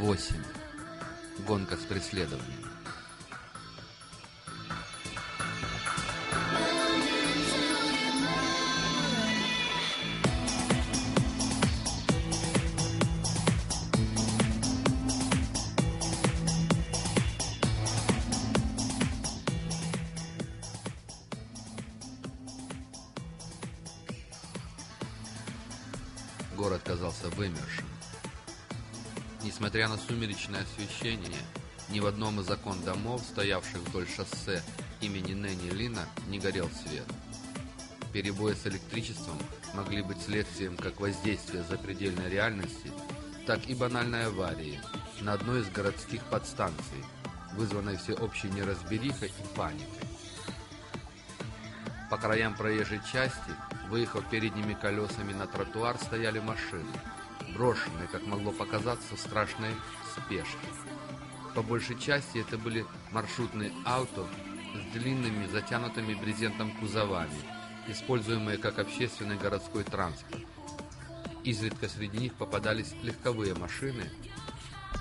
Глава 8. Гонка с преследованием. Сумеречное освещение, ни в одном из окон домов, стоявших вдоль шоссе имени Нэнни Лина, не горел свет. Перебои с электричеством могли быть следствием как воздействия запредельной реальности, так и банальной аварии на одной из городских подстанций, вызванной всеобщей неразберихой и паникой. По краям проезжей части, выехав передними колесами на тротуар, стояли машины, брошенные, как могло показаться, страшной спешке. По большей части это были маршрутные авто с длинными, затянутыми брезентом кузовами, используемые как общественный городской транспорт. Изредка среди них попадались легковые машины,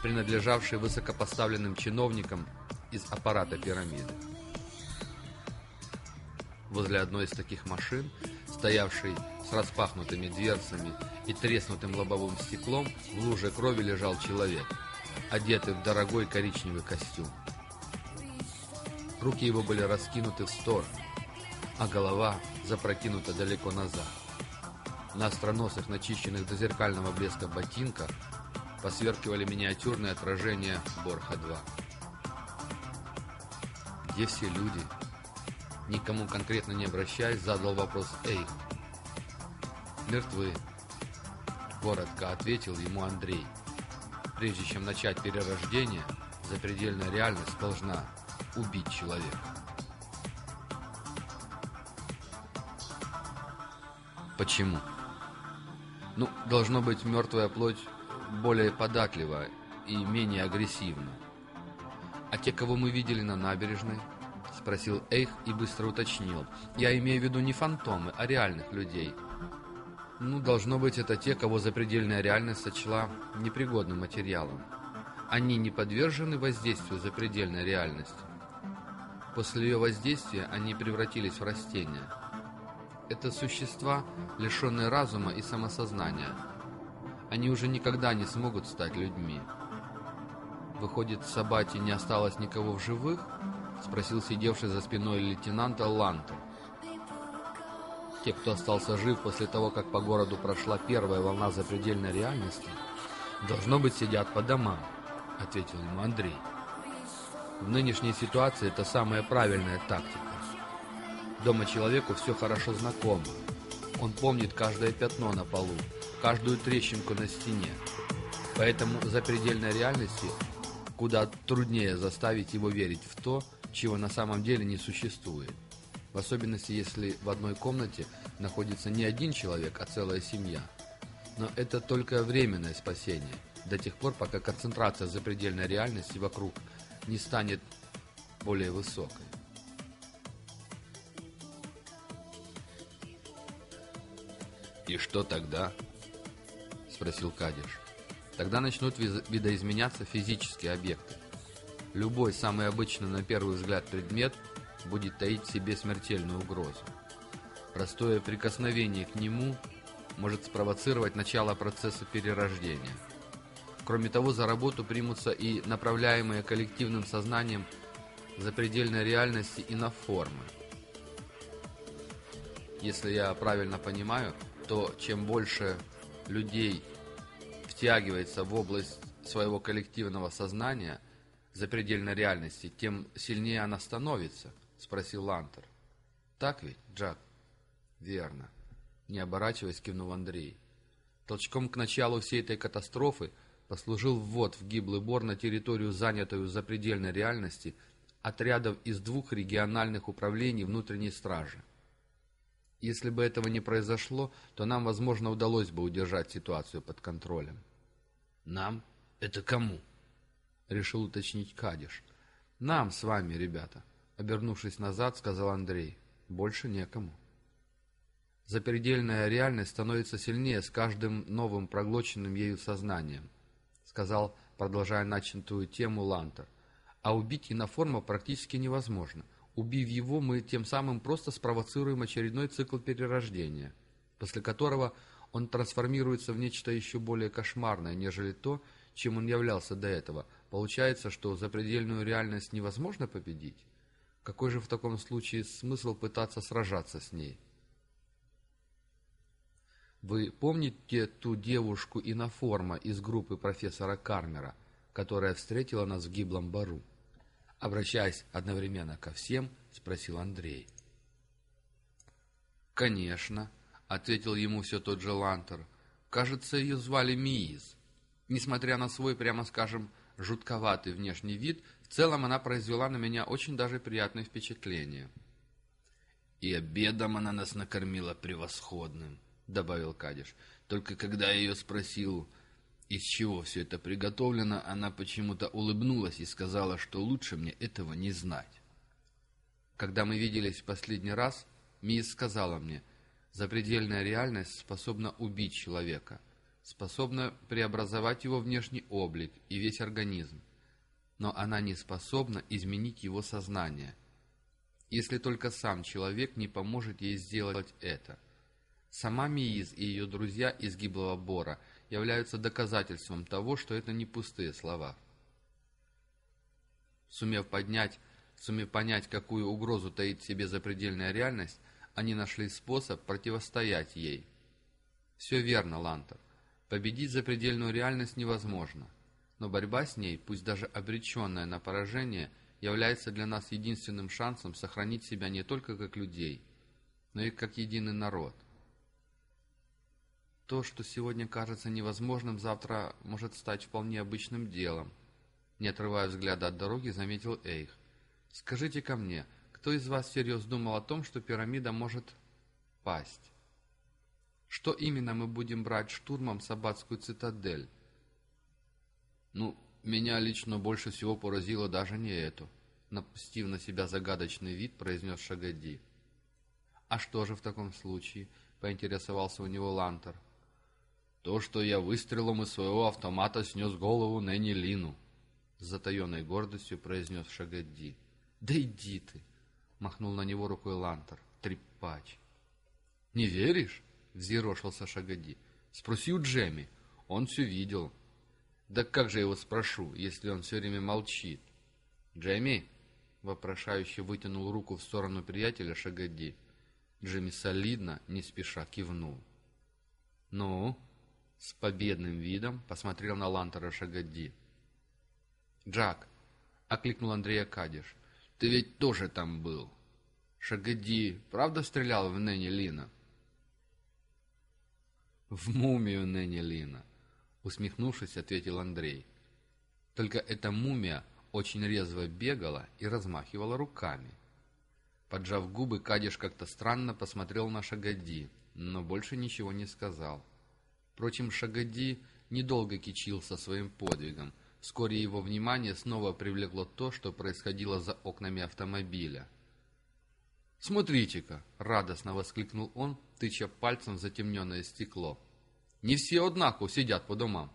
принадлежавшие высокопоставленным чиновникам из аппарата пирамиды. Возле одной из таких машин, стоявшей с распахнутыми дверцами и треснутым лобовым стеклом, в луже крови лежал человек, одетый в дорогой коричневый костюм. Руки его были раскинуты в сторону, а голова запрокинута далеко назад. На остроносых, начищенных до зеркального блеска ботинках посверкивали миниатюрные отражения Борха-2. Где все люди? Никому конкретно не обращаясь, задал вопрос Эйх. «Мертвы», — коротко ответил ему Андрей. «Прежде чем начать перерождение, запредельная реальность должна убить человека». Почему? Ну, должно быть, мертвая плоть более податлива и менее агрессивна. А те, кого мы видели на набережной, спросил Эйх и быстро уточнил. Я имею в виду не фантомы, а реальных людей. Ну, должно быть, это те, кого запредельная реальность сочла непригодным материалом. Они не подвержены воздействию запредельной реальности. После ее воздействия они превратились в растения. Это существа, лишенные разума и самосознания. Они уже никогда не смогут стать людьми. Выходит, в Сабате не осталось никого в живых? Спросил сидевший за спиной лейтенанта Лантер. Те, кто остался жив после того, как по городу прошла первая волна запредельной реальности, должно быть, сидят по домам, ответил ему Андрей. В нынешней ситуации это самая правильная тактика. Дома человеку все хорошо знакомо. Он помнит каждое пятно на полу, каждую трещинку на стене. Поэтому за предельной реальности куда труднее заставить его верить в то, чего на самом деле не существует. В особенности, если в одной комнате находится не один человек, а целая семья. Но это только временное спасение, до тех пор, пока концентрация запредельной реальности вокруг не станет более высокой. «И что тогда?» — спросил Кадиш. «Тогда начнут видоизменяться физические объекты. Любой самый обычный на первый взгляд предмет будет таить в себе смертельную угрозу. Простое прикосновение к нему может спровоцировать начало процесса перерождения. Кроме того, за работу примутся и направляемые коллективным сознанием запредельной реальности и на формы. Если я правильно понимаю, то чем больше людей втягивается в область своего коллективного сознания, запредельной реальности, тем сильнее она становится, спросил Лантер. Так ведь, Джак? Верно. Не оборачиваясь, кивнул Андрей. Толчком к началу всей этой катастрофы послужил ввод в гиблый бор на территорию, занятую запредельной реальности, отрядов из двух региональных управлений внутренней стражи. Если бы этого не произошло, то нам, возможно, удалось бы удержать ситуацию под контролем. Нам? Это кому? Решил уточнить Кадиш. Нам с вами, ребята. Обернувшись назад, сказал Андрей. Больше некому. Запредельная реальность становится сильнее с каждым новым проглоченным ею сознанием, сказал продолжая начатую тему Лантер. «А убить иноформа практически невозможно. Убив его, мы тем самым просто спровоцируем очередной цикл перерождения, после которого он трансформируется в нечто еще более кошмарное, нежели то, чем он являлся до этого. Получается, что запредельную реальность невозможно победить? Какой же в таком случае смысл пытаться сражаться с ней? Вы помните ту девушку иноформа из группы профессора Кармера, которая встретила нас в гиблом бару? Обращаясь одновременно ко всем, спросил Андрей. «Конечно», — ответил ему все тот же Лантер. «Кажется, ее звали Мииз. Несмотря на свой, прямо скажем, жутковатый внешний вид, в целом она произвела на меня очень даже приятное впечатление». «И обедом она нас накормила превосходным», — добавил Кадиш. «Только когда я ее спросил, из чего все это приготовлено, она почему-то улыбнулась и сказала, что лучше мне этого не знать». Когда мы виделись в последний раз, Мисс сказала мне, запредельная реальность способна убить человека, способна преобразовать его внешний облик и весь организм, но она не способна изменить его сознание, если только сам человек не поможет ей сделать это. Сама Мииз и ее друзья из гиблого бора являются доказательством того, что это не пустые слова. Сумев поднять Сумев понять, какую угрозу таит в себе запредельная реальность, они нашли способ противостоять ей. Все верно, Лантер. Победить запредельную реальность невозможно. Но борьба с ней, пусть даже обреченная на поражение, является для нас единственным шансом сохранить себя не только как людей, но и как единый народ. То, что сегодня кажется невозможным, завтра может стать вполне обычным делом. Не отрывая взгляда от дороги, заметил Эйх. скажите ко мне, кто из вас всерьез думал о том, что пирамида может пасть? Что именно мы будем брать штурмом Сабатскую цитадель? Ну, меня лично больше всего поразило даже не это. Напустив на себя загадочный вид, произнес Шагади. А что же в таком случае? Поинтересовался у него Лантер. То, что я выстрелом из своего автомата снес голову Нэнни Лину. С затаенной гордостью произнес Шагадди. «Да иди ты!» — махнул на него рукой Лантер. «Трепач!» «Не веришь?» — взъерошился Шагадди. «Спроси у Джемми. Он все видел». «Да как же я его спрошу, если он все время молчит?» «Джемми?» — вопрошающе вытянул руку в сторону приятеля Шагадди. Джемми солидно, не спеша кивнул. «Ну?» — с победным видом посмотрел на Лантера Шагадди. «Джак!» — окликнул Андрея Кадиш. Ты ведь тоже там был. Шагоди правда стрелял в Нэнни Лина? В мумию Нэнни Лина, усмехнувшись, ответил Андрей. Только эта мумия очень резво бегала и размахивала руками. Поджав губы, Кадиш как-то странно посмотрел на Шагоди, но больше ничего не сказал. Впрочем, Шагоди недолго кичился своим подвигом, Вскоре его внимание снова привлекло то, что происходило за окнами автомобиля. «Смотрите-ка!» — радостно воскликнул он, тыча пальцем в затемненное стекло. «Не все, однако, сидят по домам!»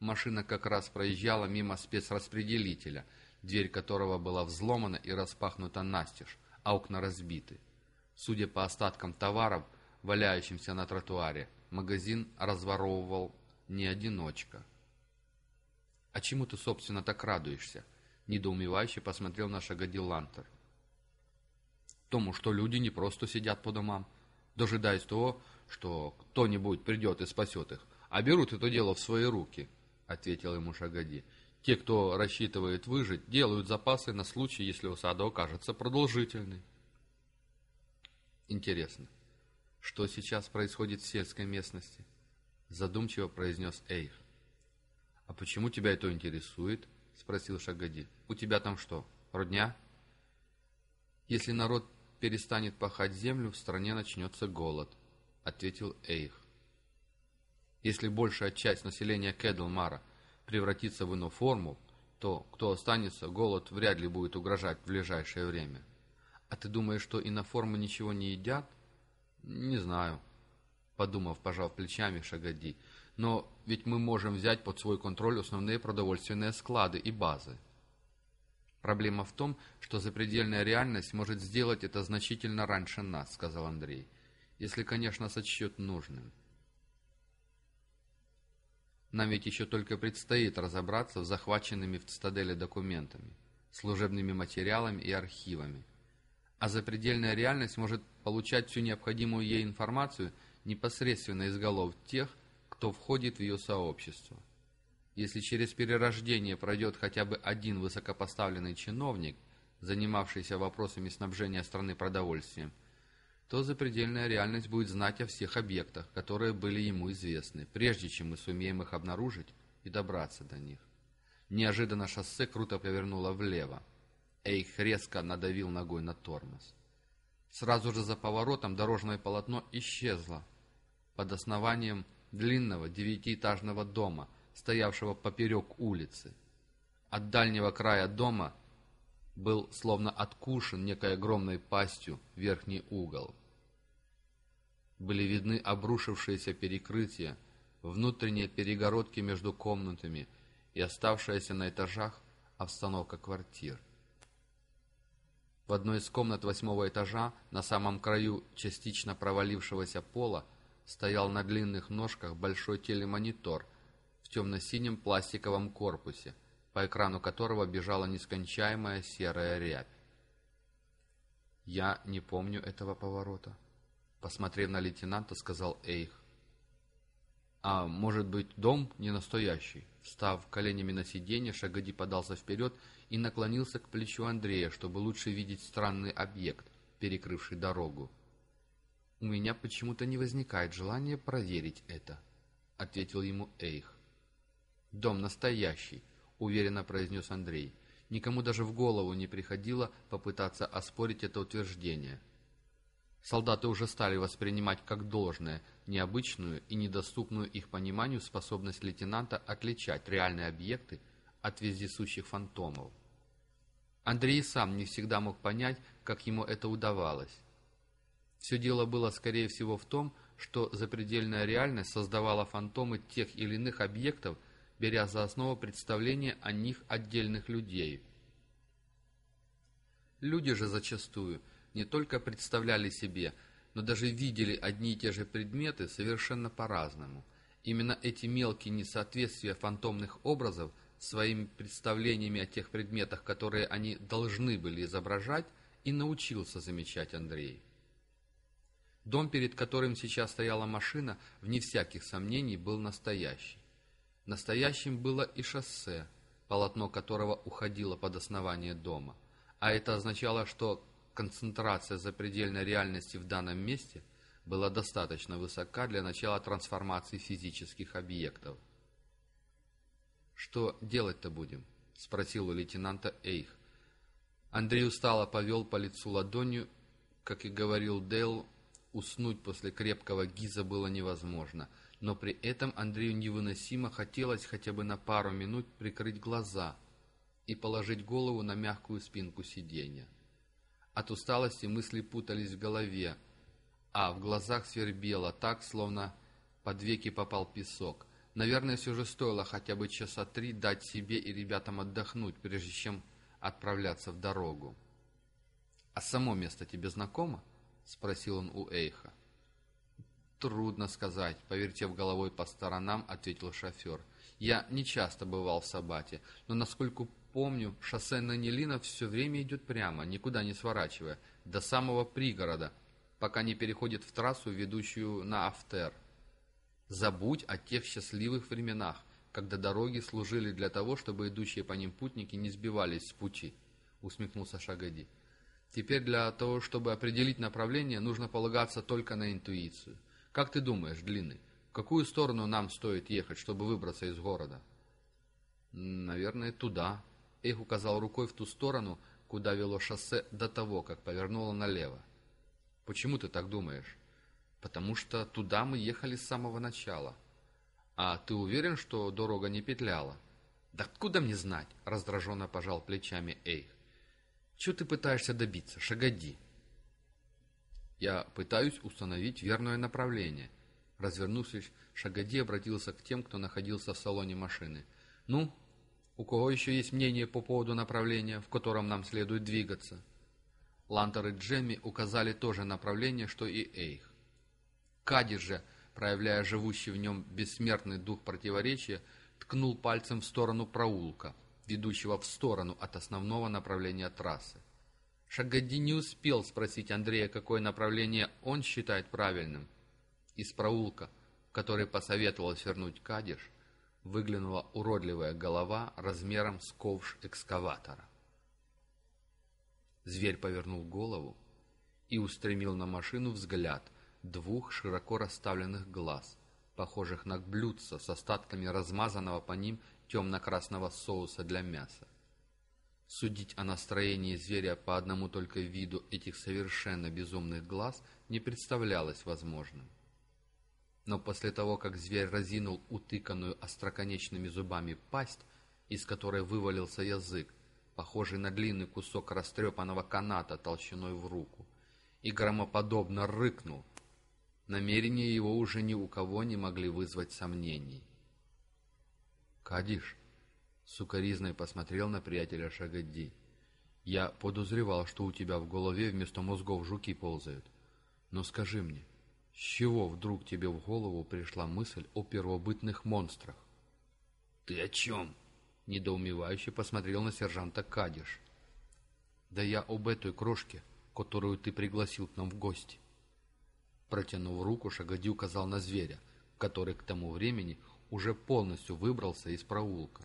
Машина как раз проезжала мимо спецраспределителя, дверь которого была взломана и распахнута настежь, а окна разбиты. Судя по остаткам товаров, валяющимся на тротуаре, магазин разворовывал не одиночка. «А чему ты, собственно, так радуешься?» Недоумевающе посмотрел на Шагади Лантер. «Тому, что люди не просто сидят по домам, дожидаясь того, что кто-нибудь придет и спасет их, а берут это дело в свои руки», — ответил ему Шагади. «Те, кто рассчитывает выжить, делают запасы на случай, если осада окажется продолжительной». «Интересно, что сейчас происходит в сельской местности?» — задумчиво произнес Эйх. «А почему тебя это интересует?» — спросил Шагади. «У тебя там что, родня?» «Если народ перестанет пахать землю, в стране начнется голод», — ответил Эйх. «Если большая часть населения Кэдлмара превратится в иную форму, то кто останется, голод вряд ли будет угрожать в ближайшее время. А ты думаешь, что иноформы ничего не едят?» «Не знаю». подумав, пожав плечами Шагади. «Но ведь мы можем взять под свой контроль основные продовольственные склады и базы». «Проблема в том, что запредельная реальность может сделать это значительно раньше нас», — сказал Андрей. «Если, конечно, сочтет нужным». Нам ведь еще только предстоит разобраться с захваченными в цитадели документами, служебными материалами и архивами. А запредельная реальность может получать всю необходимую ей информацию непосредственно из голов тех, кто входит в ее сообщество. Если через перерождение пройдет хотя бы один высокопоставленный чиновник, занимавшийся вопросами снабжения страны продовольствием, то запредельная реальность будет знать о всех объектах, которые были ему известны, прежде чем мы сумеем их обнаружить и добраться до них. Неожиданно шоссе круто повернуло влево. Эйх резко надавил ногой на тормоз. Сразу же за поворотом дорожное полотно исчезло. Под основанием длинного девятиэтажного дома, стоявшего поперек улицы. От дальнего края дома был словно откушен некой огромной пастью верхний угол. Были видны обрушившиеся перекрытия, внутренние перегородки между комнатами и оставшаяся на этажах обстановка квартир. В одной из комнат восьмого этажа, на самом краю частично провалившегося пола, стоял на длинных ножках большой телемонитор в темно-синем пластиковом корпусе, по экрану которого бежала нескончаемая серая рябь. «Я не помню этого поворота», — посмотрев на лейтенанта, сказал Эйх. «А может быть, дом не настоящий?» Встав коленями на сиденье, Шагади подался вперед и наклонился к плечу Андрея, чтобы лучше видеть странный объект, перекрывший дорогу. «У меня почему-то не возникает желания проверить это», — ответил ему Эйх. «Дом настоящий», — уверенно произнес Андрей. Никому даже в голову не приходило попытаться оспорить это утверждение. Солдаты уже стали воспринимать как должное необычную и недоступную их пониманию способность лейтенанта отличать реальные объекты от вездесущих фантомов. Андрей сам не всегда мог понять, как ему это удавалось. Все дело было, скорее всего, в том, что запредельная реальность создавала фантомы тех или иных объектов, беря за основу представление о них отдельных людей. Люди же зачастую не только представляли себе, но даже видели одни и те же предметы совершенно по-разному. Именно эти мелкие несоответствия фантомных образов своими представлениями о тех предметах, которые они должны были изображать, и научился замечать Андрей. Дом, перед которым сейчас стояла машина, вне всяких сомнений, был настоящий. Настоящим было и шоссе, полотно которого уходило под основание дома. А это означало, что концентрация запредельной реальности в данном месте была достаточно высока для начала трансформации физических объектов. «Что делать-то будем?» — спросил у лейтенанта Эйх. Андрей устало повел по лицу ладонью. Как и говорил Дейл, уснуть после крепкого гиза было невозможно — но при этом Андрею невыносимо хотелось хотя бы на пару минут прикрыть глаза и положить голову на мягкую спинку сиденья. От усталости мысли путались в голове, а в глазах свербело так, словно под веки попал песок. Наверное, все же стоило хотя бы часа три дать себе и ребятам отдохнуть, прежде чем отправляться в дорогу. «А само место тебе знакомо?» — спросил он у Эйха. «Трудно сказать», — повертев головой по сторонам, ответил шофер. «Я не часто бывал в Сабате, но, насколько помню, шоссе на Нелина все время идет прямо, никуда не сворачивая, до самого пригорода, пока не переходит в трассу, ведущую на Афтер. Забудь о тех счастливых временах, когда дороги служили для того, чтобы идущие по ним путники не сбивались с пути», — усмехнулся Шагади. «Теперь для того, чтобы определить направление, нужно полагаться только на интуицию». Как ты думаешь, Длинный, в какую сторону нам стоит ехать, чтобы выбраться из города? Наверное, туда. Эйх указал рукой в ту сторону, куда вело шоссе до того, как повернуло налево. Почему ты так думаешь? Потому что туда мы ехали с самого начала. А ты уверен, что дорога не петляла? Да откуда мне знать? Раздраженно пожал плечами Эйх. Чего ты пытаешься добиться? Шагоди. Я пытаюсь установить верное направление. Развернувшись, Шагади обратился к тем, кто находился в салоне машины. «Ну, у кого еще есть мнение по поводу направления, в котором нам следует двигаться?» Лантер и Джемми указали то же направление, что и Эйх. Кади же, проявляя живущий в нем бессмертный дух противоречия, ткнул пальцем в сторону проулка, ведущего в сторону от основного направления трассы. Шагади не успел спросить Андрея, какое направление он считает правильным. Из проулка, в который посоветовал свернуть Кадиш, выглянула уродливая голова размером с ковш экскаватора. Зверь повернул голову и устремил на машину взгляд двух широко расставленных глаз, похожих на блюдца с остатками размазанного по ним темно-красного соуса для мяса. Судить о настроении зверя по одному только виду этих совершенно безумных глаз не представлялось возможным. Но после того, как зверь разинул утыканную остроконечными зубами пасть, из которой вывалился язык, похожий на длинный кусок растрепанного каната толщиной в руку, и громоподобно рыкнул. Намерения его уже ни у кого не могли вызвать сомнений. «Кадиш!» — сукоризной посмотрел на приятеля Шагадди. «Я подозревал, что у тебя в голове вместо мозгов жуки ползают. Но скажи мне, с чего вдруг тебе в голову пришла мысль о первобытных монстрах?» «Ты о чем?» Недоумевающе посмотрел на сержанта Кадиш. «Да я об этой крошке, которую ты пригласил к нам в гости». Протянув руку, Шагади указал на зверя, который к тому времени уже полностью выбрался из проулка.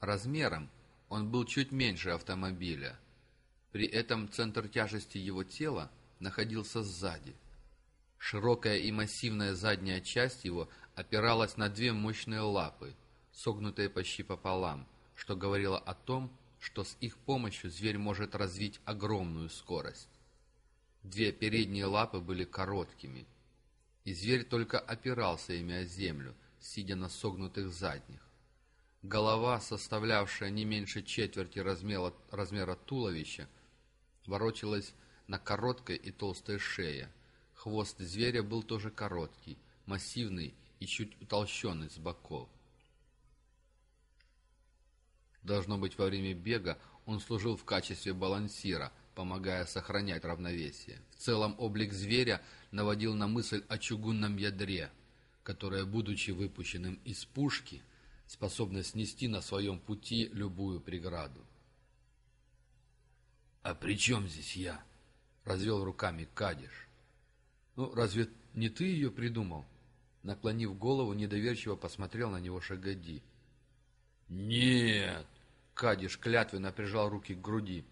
Размером он был чуть меньше автомобиля. При этом центр тяжести его тела находился сзади. Широкая и массивная задняя часть его опиралась на две мощные лапы – согнутые почти пополам, что говорило о том, что с их помощью зверь может развить огромную скорость. Две передние лапы были короткими, и зверь только опирался ими о землю, сидя на согнутых задних. Голова, составлявшая не меньше четверти размера, размера туловища, ворочалась на короткой и толстой шее. Хвост зверя был тоже короткий, массивный и чуть утолщенный с боков. Должно быть, во время бега он служил в качестве балансира, помогая сохранять равновесие. В целом облик зверя наводил на мысль о чугунном ядре, которое, будучи выпущенным из пушки, способно снести на своем пути любую преграду. «А при чем здесь я?» — развел руками Кадиш. «Ну, разве не ты ее придумал?» Наклонив голову, недоверчиво посмотрел на него Шагади. «Нет!» Кадиш клятвенно прижал руки к груди.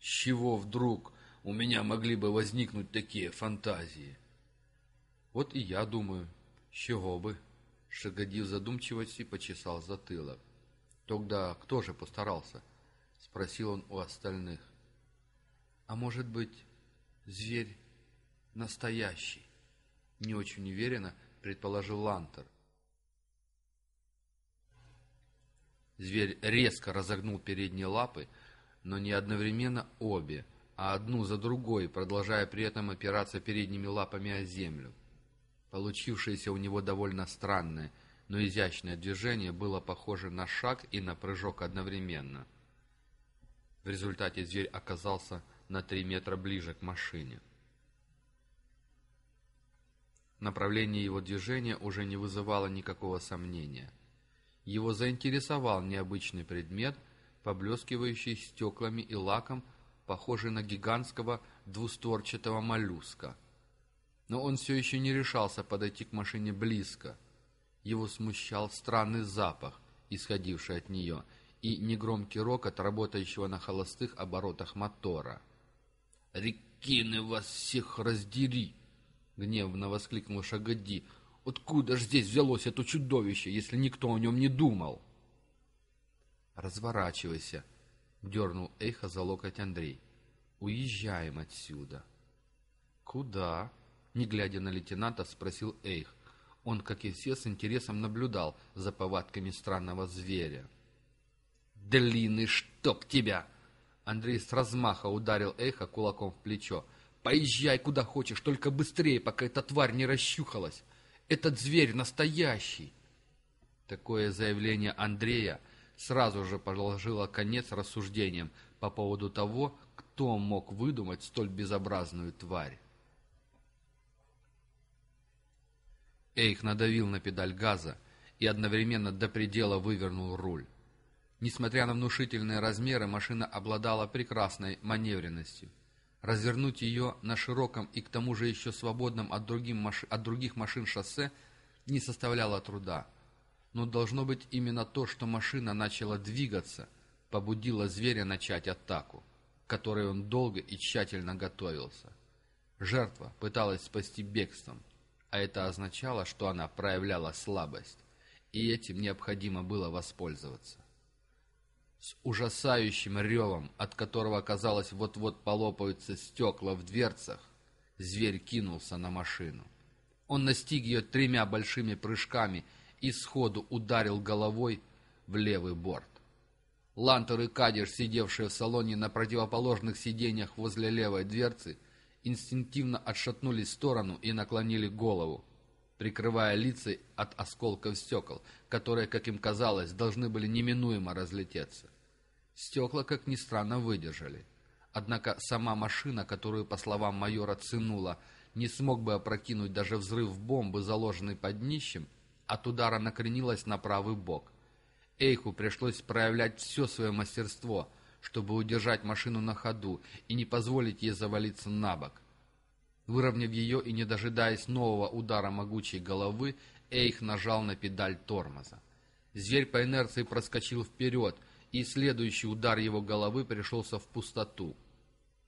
«С чего вдруг у меня могли бы возникнуть такие фантазии?» «Вот и я думаю, с чего бы?» Шагоди в задумчивости почесал затылок. «Тогда кто же постарался?» — спросил он у остальных. «А может быть, зверь настоящий?» Не очень уверенно предположил Лантер. Зверь резко разогнул передние лапы, но не одновременно обе, а одну за другой, продолжая при этом опираться передними лапами о землю. Получившееся у него довольно странное, но изящное движение было похоже на шаг и на прыжок одновременно. В результате зверь оказался на три метра ближе к машине. Направление его движения уже не вызывало никакого сомнения – его заинтересовал необычный предмет, поблескивающий стеклами и лаком, похожий на гигантского двустворчатого моллюска. Но он все еще не решался подойти к машине близко. Его смущал странный запах, исходивший от нее, и негромкий рокот, работающего на холостых оборотах мотора. «Рекины вас всех раздери!» — гневно воскликнул Шагоди, Откуда же здесь взялось это чудовище, если никто о нем не думал? «Разворачивайся», — дернул Эйха за локоть Андрей. «Уезжаем отсюда». «Куда?» — не глядя на лейтенанта, спросил Эйх. Он, как и все, с интересом наблюдал за повадками странного зверя. «Длинный чтоб тебя!» Андрей с размаха ударил Эйха кулаком в плечо. «Поезжай куда хочешь, только быстрее, пока эта тварь не расщухалась. Этот зверь настоящий!» Такое заявление Андрея сразу же положило конец рассуждениям по поводу того, кто мог выдумать столь безобразную тварь. Эйх надавил на педаль газа и одновременно до предела вывернул руль. Несмотря на внушительные размеры, машина обладала прекрасной маневренностью. Развернуть ее на широком и к тому же еще свободном от, маш... от других машин шоссе не составляло труда. Но должно быть именно то, что машина начала двигаться, побудило зверя начать атаку, к которой он долго и тщательно готовился. Жертва пыталась спасти бегством, а это означало, что она проявляла слабость, и этим необходимо было воспользоваться. С ужасающим ревом, от которого, казалось, вот-вот полопаются стекла в дверцах, зверь кинулся на машину. Он настиг ее тремя большими прыжками и сходу ударил головой в левый борт. Лантер и Кадиш, сидевшие в салоне на противоположных сиденьях возле левой дверцы, инстинктивно отшатнулись в сторону и наклонили голову, прикрывая лица от осколков стекол, которые, как им казалось, должны были неминуемо разлететься. Стекла, как ни странно, выдержали. Однако сама машина, которую, по словам майора Цинула, не смог бы опрокинуть даже взрыв бомбы, заложенный под днищем, от удара накренилась на правый бок. Эйху пришлось проявлять все свое мастерство, чтобы удержать машину на ходу и не позволить ей завалиться на бок. Выровняв ее и не дожидаясь нового удара могучей головы, Эйх нажал на педаль тормоза. Зверь по инерции проскочил вперед — и следующий удар его головы пришелся в пустоту.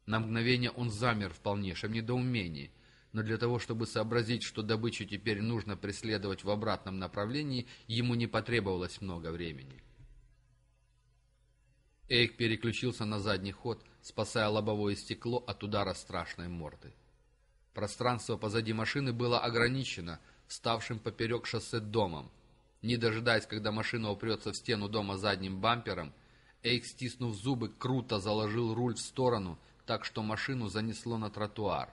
На мгновение он замер в полнейшем недоумении, но для того, чтобы сообразить, что добычу теперь нужно преследовать в обратном направлении, ему не потребовалось много времени. Эйк переключился на задний ход, спасая лобовое стекло от удара страшной морды. Пространство позади машины было ограничено вставшим поперек шоссе домом, не дожидаясь, когда машина упрется в стену дома задним бампером, Эйк, стиснув зубы, круто заложил руль в сторону, так что машину занесло на тротуар.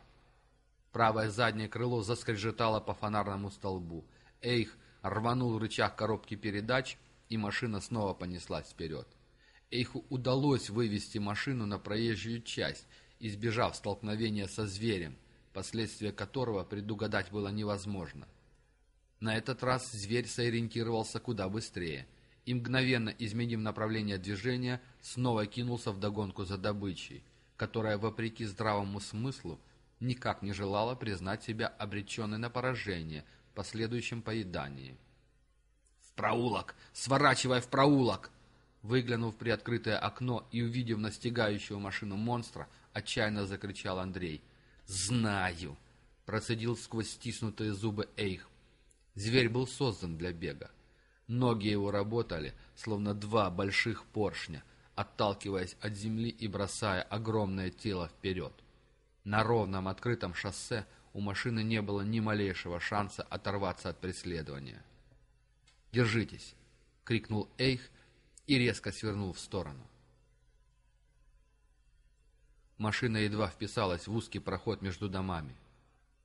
Правое заднее крыло заскрежетало по фонарному столбу. Эйх рванул рычаг коробки передач, и машина снова понеслась вперед. Эйху удалось вывести машину на проезжую часть, избежав столкновения со зверем, последствия которого предугадать было невозможно. На этот раз зверь сориентировался куда быстрее и, мгновенно изменив направление движения, снова кинулся в догонку за добычей, которая, вопреки здравому смыслу, никак не желала признать себя обреченной на поражение в последующем поедании. «В проулок! Сворачивай в проулок!» Выглянув в приоткрытое окно и увидев настигающего машину монстра, отчаянно закричал Андрей. «Знаю!» — процедил сквозь стиснутые зубы Эйх. Зверь был создан для бега. Ноги его работали, словно два больших поршня, отталкиваясь от земли и бросая огромное тело вперед. На ровном открытом шоссе у машины не было ни малейшего шанса оторваться от преследования. «Держитесь!» — крикнул Эйх и резко свернул в сторону. Машина едва вписалась в узкий проход между домами.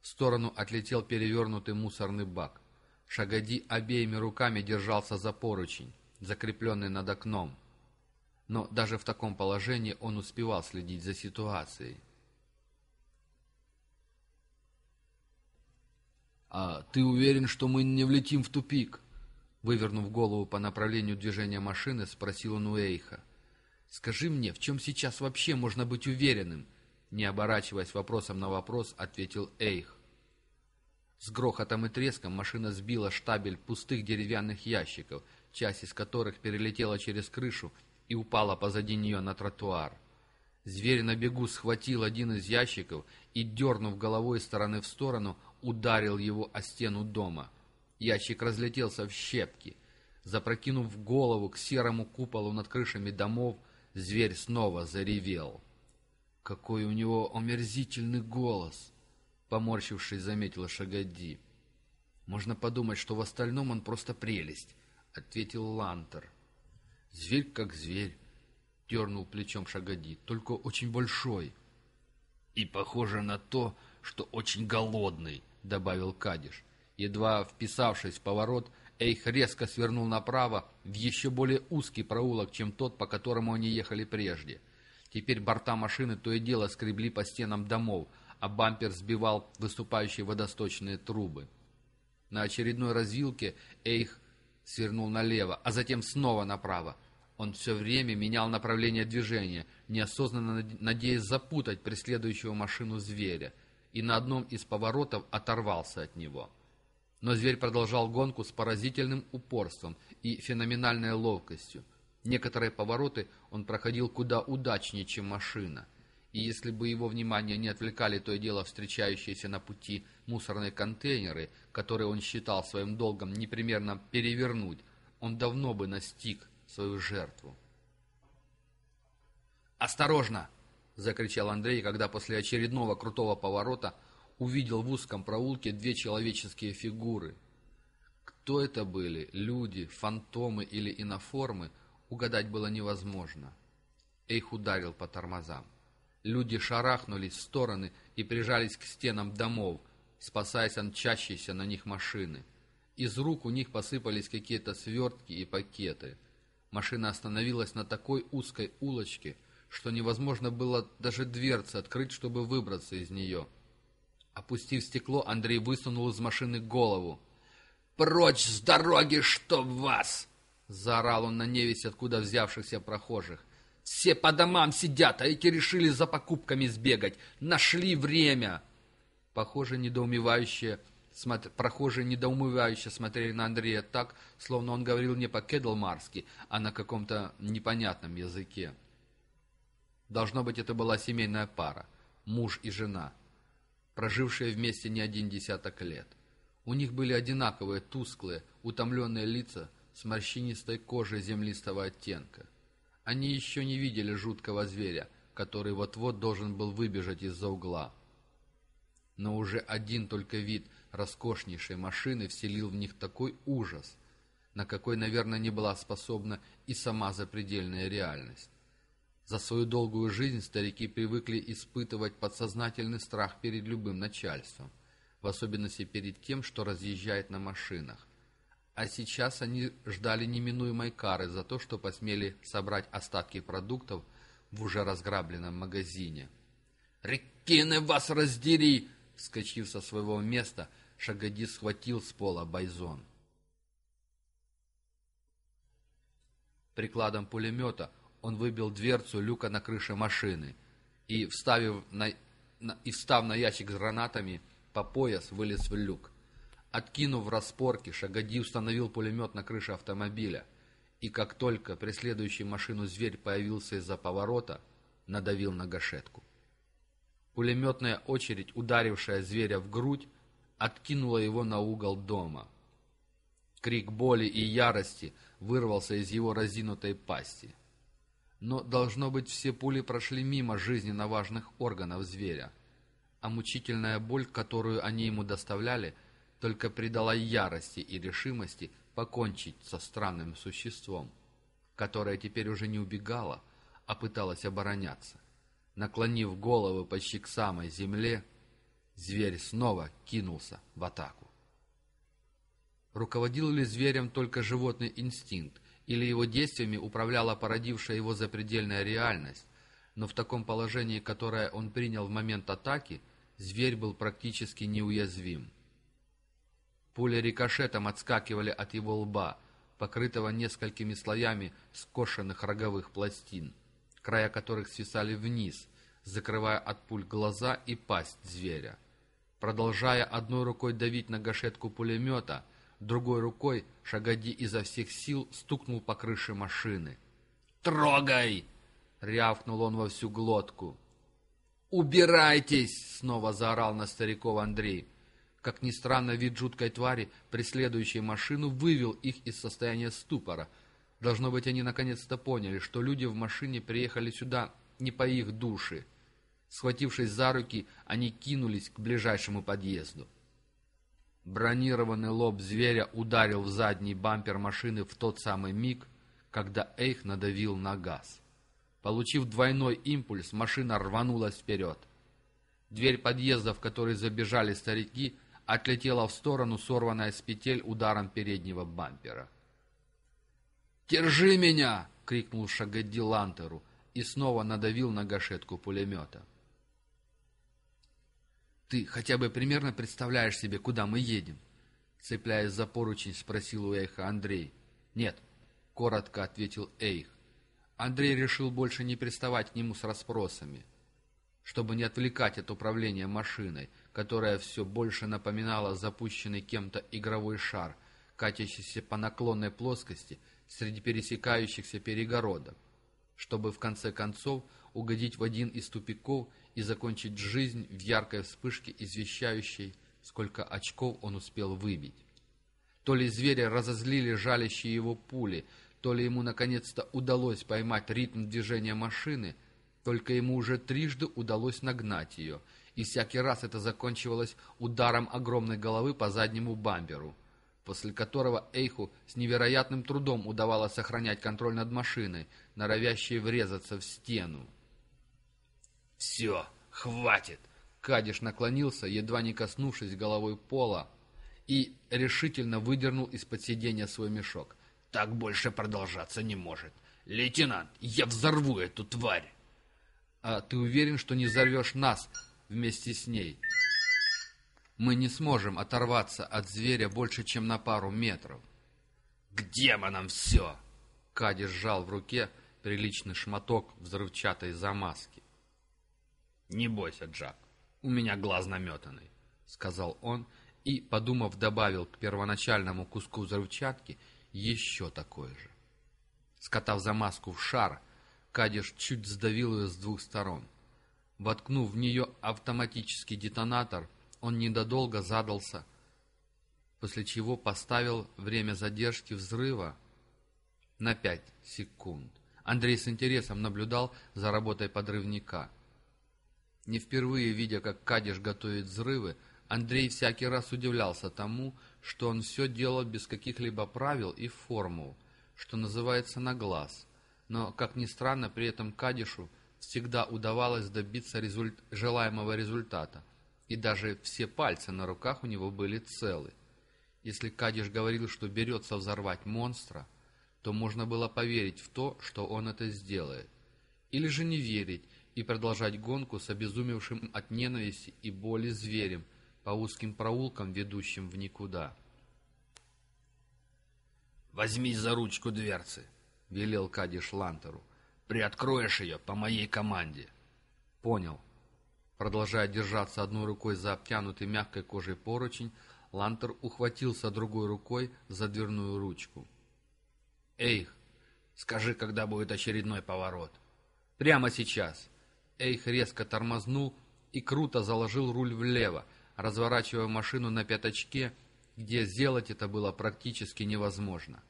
В сторону отлетел перевернутый мусорный бак — Шагоди обеими руками держался за поручень, закрепленный над окном. Но даже в таком положении он успевал следить за ситуацией. «А ты уверен, что мы не влетим в тупик?» Вывернув голову по направлению движения машины, спросил он у Эйха. «Скажи мне, в чем сейчас вообще можно быть уверенным?» Не оборачиваясь вопросом на вопрос, ответил Эйх. С грохотом и треском машина сбила штабель пустых деревянных ящиков, часть из которых перелетела через крышу и упала позади нее на тротуар. Зверь на бегу схватил один из ящиков и, дернув головой из стороны в сторону, ударил его о стену дома. Ящик разлетелся в щепки. Запрокинув голову к серому куполу над крышами домов, зверь снова заревел. Какой у него омерзительный голос! Поморщившись, заметила Шагадди. «Можно подумать, что в остальном он просто прелесть», — ответил Лантер. «Зверь как зверь», — дернул плечом Шагадди, — «только очень большой». «И похоже на то, что очень голодный», — добавил Кадиш. Едва вписавшись в поворот, Эйх резко свернул направо в еще более узкий проулок, чем тот, по которому они ехали прежде. Теперь борта машины то и дело скребли по стенам домов, а бампер сбивал выступающие водосточные трубы. На очередной развилке Эйх свернул налево, а затем снова направо. Он все время менял направление движения, неосознанно надеясь запутать преследующего машину зверя, и на одном из поворотов оторвался от него. Но зверь продолжал гонку с поразительным упорством и феноменальной ловкостью. Некоторые повороты он проходил куда удачнее, чем машина — и если бы его внимание не отвлекали то и дело встречающиеся на пути мусорные контейнеры, которые он считал своим долгом непременно перевернуть, он давно бы настиг свою жертву. «Осторожно!» — закричал Андрей, когда после очередного крутого поворота увидел в узком проулке две человеческие фигуры. Кто это были, люди, фантомы или иноформы, угадать было невозможно. Эйх ударил по тормозам. Люди шарахнулись в стороны и прижались к стенам домов, спасаясь от мчащейся на них машины. Из рук у них посыпались какие-то свертки и пакеты. Машина остановилась на такой узкой улочке, что невозможно было даже дверцы открыть, чтобы выбраться из нее. Опустив стекло, Андрей высунул из машины голову. «Прочь с дороги, чтоб вас!» — заорал он на невесть, откуда взявшихся прохожих. Все по домам сидят, а эти решили за покупками сбегать. Нашли время!» Похоже, недоумевающие, смотр... прохожие недоумевающе смотрели на Андрея так, словно он говорил не по-кедлмарски, а на каком-то непонятном языке. Должно быть, это была семейная пара, муж и жена, прожившие вместе не один десяток лет. У них были одинаковые, тусклые, утомленные лица с морщинистой кожей землистого оттенка. Они еще не видели жуткого зверя, который вот-вот должен был выбежать из-за угла. Но уже один только вид роскошнейшей машины вселил в них такой ужас, на какой, наверное, не была способна и сама запредельная реальность. За свою долгую жизнь старики привыкли испытывать подсознательный страх перед любым начальством, в особенности перед тем, что разъезжает на машинах а сейчас они ждали неминуемой кары за то, что посмели собрать остатки продуктов в уже разграбленном магазине. «Рекины вас раздери!» Вскочив со своего места, Шагоди схватил с пола байзон. Прикладом пулемета он выбил дверцу люка на крыше машины и, вставив на, на, и встав на ящик с гранатами, по пояс вылез в люк. Откинув распорки, Шагоди установил пулемет на крыше автомобиля, и как только преследующий машину зверь появился из-за поворота, надавил на гашетку. Пулеметная очередь, ударившая зверя в грудь, откинула его на угол дома. Крик боли и ярости вырвался из его разинутой пасти. Но, должно быть, все пули прошли мимо жизненно важных органов зверя, а мучительная боль, которую они ему доставляли – только придала ярости и решимости покончить со странным существом, которое теперь уже не убегало, а пыталось обороняться. Наклонив голову почти к самой земле, зверь снова кинулся в атаку. Руководил ли зверем только животный инстинкт, или его действиями управляла породившая его запредельная реальность, но в таком положении, которое он принял в момент атаки, зверь был практически неуязвим. Пули рикошетом отскакивали от его лба, покрытого несколькими слоями скошенных роговых пластин, края которых свисали вниз, закрывая от пуль глаза и пасть зверя. Продолжая одной рукой давить на гашетку пулемета, другой рукой Шагади изо всех сил стукнул по крыше машины. «Трогай!» — рявкнул он во всю глотку. «Убирайтесь!» — снова заорал на стариков Андрей. Как ни странно, вид жуткой твари, преследующей машину, вывел их из состояния ступора. Должно быть, они наконец-то поняли, что люди в машине приехали сюда не по их душе. Схватившись за руки, они кинулись к ближайшему подъезду. Бронированный лоб зверя ударил в задний бампер машины в тот самый миг, когда Эйх надавил на газ. Получив двойной импульс, машина рванулась вперед. Дверь подъезда, в который забежали старики, отлетела в сторону, сорванная с петель ударом переднего бампера. «Держи меня!» — крикнул Шагадди Лантеру и снова надавил на гашетку пулемета. «Ты хотя бы примерно представляешь себе, куда мы едем?» Цепляясь за поручень, спросил у Эйха Андрей. «Нет», — коротко ответил Эйх. Андрей решил больше не приставать к нему с расспросами, чтобы не отвлекать от управления машиной, которая все больше напоминала запущенный кем-то игровой шар, катящийся по наклонной плоскости среди пересекающихся перегородок, чтобы в конце концов угодить в один из тупиков и закончить жизнь в яркой вспышке, извещающей, сколько очков он успел выбить. То ли зверя разозлили жалящие его пули, то ли ему наконец-то удалось поймать ритм движения машины, только ему уже трижды удалось нагнать ее, и всякий раз это заканчивалось ударом огромной головы по заднему бамперу, после которого Эйху с невероятным трудом удавалось сохранять контроль над машиной, норовящей врезаться в стену. «Все, хватит!» Кадиш наклонился, едва не коснувшись головой пола, и решительно выдернул из-под сиденья свой мешок. Так больше продолжаться не может. Лейтенант, я взорву эту тварь. А ты уверен, что не взорвешь нас вместе с ней? Мы не сможем оторваться от зверя больше, чем на пару метров. К демонам все! Кади сжал в руке приличный шматок взрывчатой замазки. «Не бойся, Джак, у меня глаз наметанный», — сказал он и, подумав, добавил к первоначальному куску взрывчатки — еще такой же. Скотав замазку в шар, Кадиш чуть сдавил ее с двух сторон. Воткнув в нее автоматический детонатор, он недодолго задался, после чего поставил время задержки взрыва на пять секунд. Андрей с интересом наблюдал за работой подрывника. Не впервые видя, как Кадиш готовит взрывы, Андрей всякий раз удивлялся тому, что он все делал без каких-либо правил и формул, что называется на глаз. Но, как ни странно, при этом Кадишу всегда удавалось добиться результ... желаемого результата, и даже все пальцы на руках у него были целы. Если Кадиш говорил, что берется взорвать монстра, то можно было поверить в то, что он это сделает. Или же не верить и продолжать гонку с обезумевшим от ненависти и боли зверем, по узким проулкам, ведущим в никуда. «Возьмись за ручку дверцы», — велел Кадиш Лантеру. «Приоткроешь ее по моей команде». «Понял». Продолжая держаться одной рукой за обтянутый мягкой кожей поручень, Лантер ухватился другой рукой за дверную ручку. «Эйх, скажи, когда будет очередной поворот?» «Прямо сейчас». Эйх резко тормознул и круто заложил руль влево, разворачивая машину на пятачке, где сделать это было практически невозможно.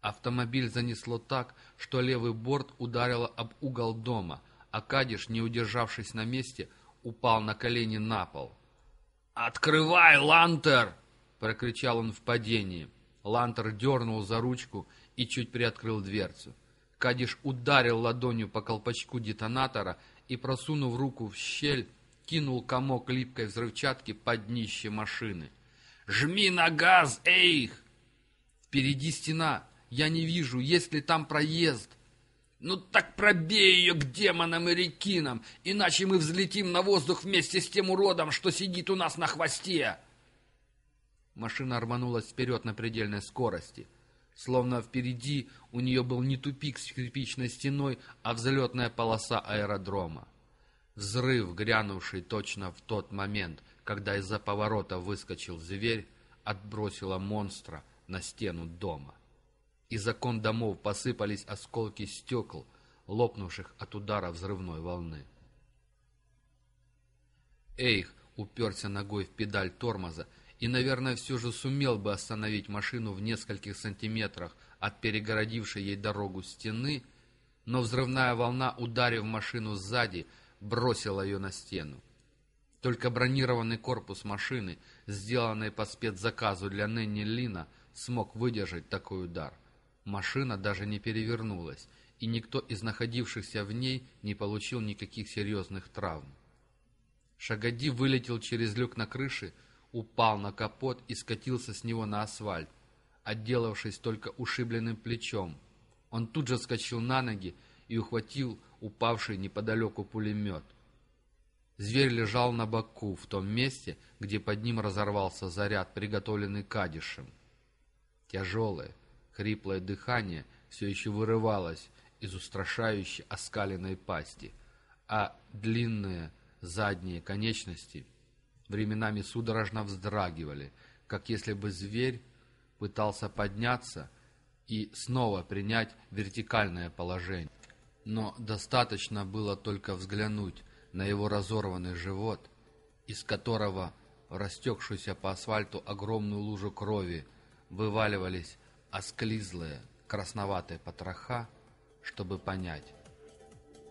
Автомобиль занесло так, что левый борт ударило об угол дома, а Кадиш, не удержавшись на месте, упал на колени на пол. «Открывай, Лантер!» — прокричал он в падении. Лантер дернул за ручку и чуть приоткрыл дверцу. Кадиш ударил ладонью по колпачку детонатора и, просунув руку в щель, кинул комок липкой взрывчатки под днище машины. «Жми на газ, эйх!» «Впереди стена! Я не вижу, есть ли там проезд!» «Ну так пробей ее к демонам и рекинам, иначе мы взлетим на воздух вместе с тем уродом, что сидит у нас на хвосте!» Машина рванулась вперед на предельной скорости. Словно впереди у нее был не тупик с кирпичной стеной, а взлетная полоса аэродрома. Взрыв, грянувший точно в тот момент, когда из-за поворота выскочил зверь, отбросило монстра на стену дома. Из окон домов посыпались осколки стекол, лопнувших от удара взрывной волны. Эйх уперся ногой в педаль тормоза и, наверное, все же сумел бы остановить машину в нескольких сантиметрах от перегородившей ей дорогу стены, но взрывная волна, ударив машину сзади, бросила ее на стену. Только бронированный корпус машины, сделанный по спецзаказу для Нэнни Лина, смог выдержать такой удар. Машина даже не перевернулась, и никто из находившихся в ней не получил никаких серьезных травм. Шагоди вылетел через люк на крыше, упал на капот и скатился с него на асфальт, отделавшись только ушибленным плечом. Он тут же вскочил на ноги и ухватил упавший неподалеку пулемет. Зверь лежал на боку, в том месте, где под ним разорвался заряд, приготовленный Кадишем. Тяжелое, хриплое дыхание все еще вырывалось из устрашающей оскаленной пасти, а длинные задние конечности временами судорожно вздрагивали, как если бы зверь пытался подняться и снова принять вертикальное положение. Но достаточно было только взглянуть на его разорванный живот, из которого растекшуюся по асфальту огромную лужу крови вываливались осклизлые красноватые потроха, чтобы понять,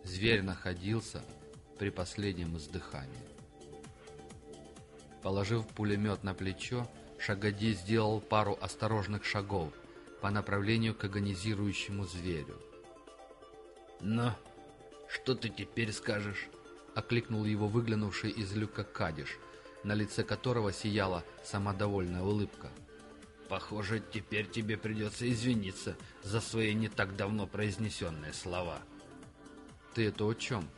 зверь находился при последнем издыхании. Положив пулемет на плечо, Шагади сделал пару осторожных шагов по направлению к агонизирующему зверю. «Но что ты теперь скажешь?» — окликнул его выглянувший из люка Кадиш, на лице которого сияла самодовольная улыбка. «Похоже, теперь тебе придется извиниться за свои не так давно произнесенные слова». «Ты это о чем?»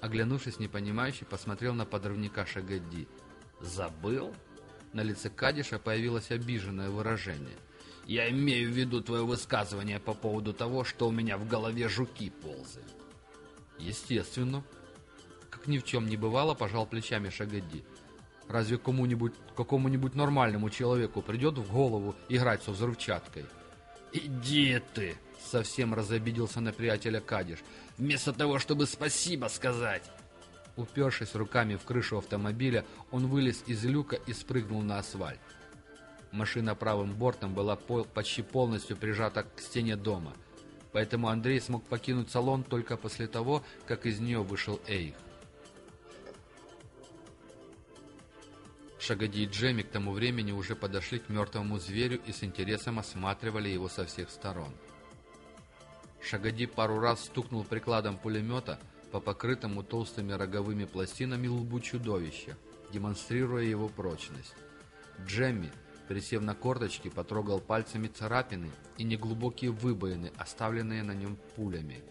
Оглянувшись непонимающе, посмотрел на подрывника Шагадди. «Забыл?» На лице Кадиша появилось обиженное выражение. «Я имею в виду твое высказывание по поводу того, что у меня в голове жуки ползают». «Естественно». Как ни в чем не бывало, пожал плечами Шагадди. Разве кому-нибудь, какому-нибудь нормальному человеку придет в голову играть со взрывчаткой? «Иди ты!» — совсем разобиделся на приятеля Кадиш. «Вместо того, чтобы спасибо сказать!» Упершись руками в крышу автомобиля, он вылез из люка и спрыгнул на асфальт. Машина правым бортом была почти полностью прижата к стене дома, поэтому Андрей смог покинуть салон только после того, как из нее вышел Эйх. Шагоди и Джемми к тому времени уже подошли к мертвому зверю и с интересом осматривали его со всех сторон. Шагоди пару раз стукнул прикладом пулемета по покрытому толстыми роговыми пластинами лбу чудовища, демонстрируя его прочность. Джемми, присев на корточки, потрогал пальцами царапины и неглубокие выбоины, оставленные на нем пулями.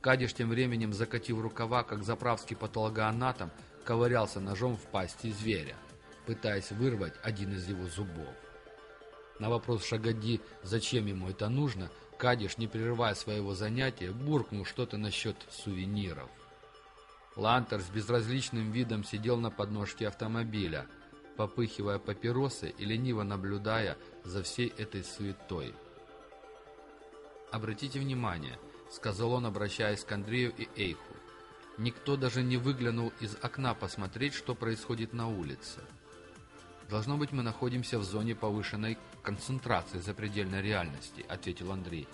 Кадиш тем временем, закатив рукава, как заправский патологоанатом, ковырялся ножом в пасти зверя пытаясь вырвать один из его зубов. На вопрос Шагади, зачем ему это нужно, Кадиш, не прерывая своего занятия, буркнул что-то насчет сувениров. Лантер с безразличным видом сидел на подножке автомобиля, попыхивая папиросы и лениво наблюдая за всей этой суетой. «Обратите внимание», — сказал он, обращаясь к Андрею и Эйху. «Никто даже не выглянул из окна посмотреть, что происходит на улице». «Должно быть, мы находимся в зоне повышенной концентрации запредельной реальности», — ответил Андрей.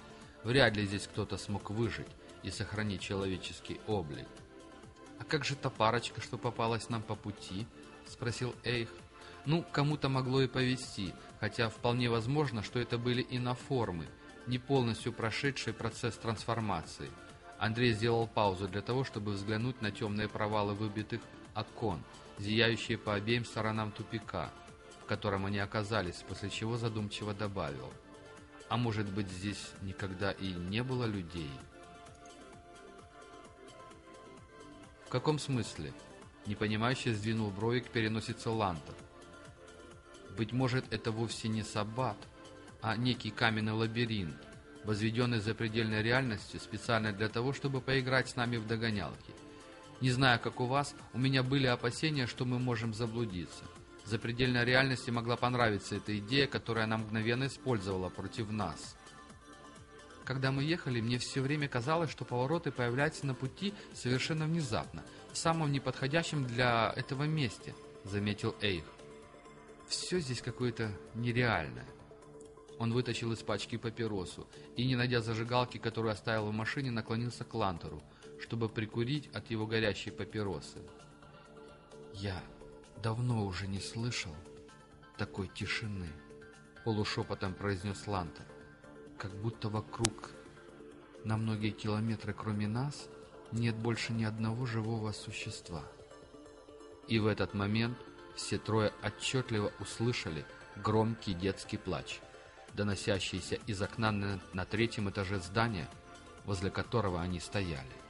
«Вряд ли здесь кто-то смог выжить и сохранить человеческий облик». «А как же та парочка, что попалась нам по пути?» — спросил Эйх. «Ну, кому-то могло и повезти, хотя вполне возможно, что это были иноформы, не полностью прошедшие процесс трансформации». Андрей сделал паузу для того, чтобы взглянуть на темные провалы выбитых окон, зияющие по обеим сторонам тупика — котором они оказались, после чего задумчиво добавил. А может быть, здесь никогда и не было людей? В каком смысле? Непонимающе сдвинул брови к переносице Лантер. Быть может, это вовсе не саббат, а некий каменный лабиринт, возведенный за предельной реальностью специально для того, чтобы поиграть с нами в догонялки. Не знаю, как у вас, у меня были опасения, что мы можем заблудиться. Запредельной реальности могла понравиться эта идея, которую она мгновенно использовала против нас. Когда мы ехали, мне все время казалось, что повороты появляются на пути совершенно внезапно, в самом неподходящем для этого месте, заметил Эйх. Все здесь какое-то нереальное. Он вытащил из пачки папиросу и, не найдя зажигалки, которую оставил в машине, наклонился к Лантеру, чтобы прикурить от его горящей папиросы. «Я давно уже не слышал такой тишины», — полушепотом произнес Лантер. «Как будто вокруг на многие километры, кроме нас, нет больше ни одного живого существа». И в этот момент все трое отчетливо услышали громкий детский плач, доносящийся из окна на, на третьем этаже здания, возле которого они стояли.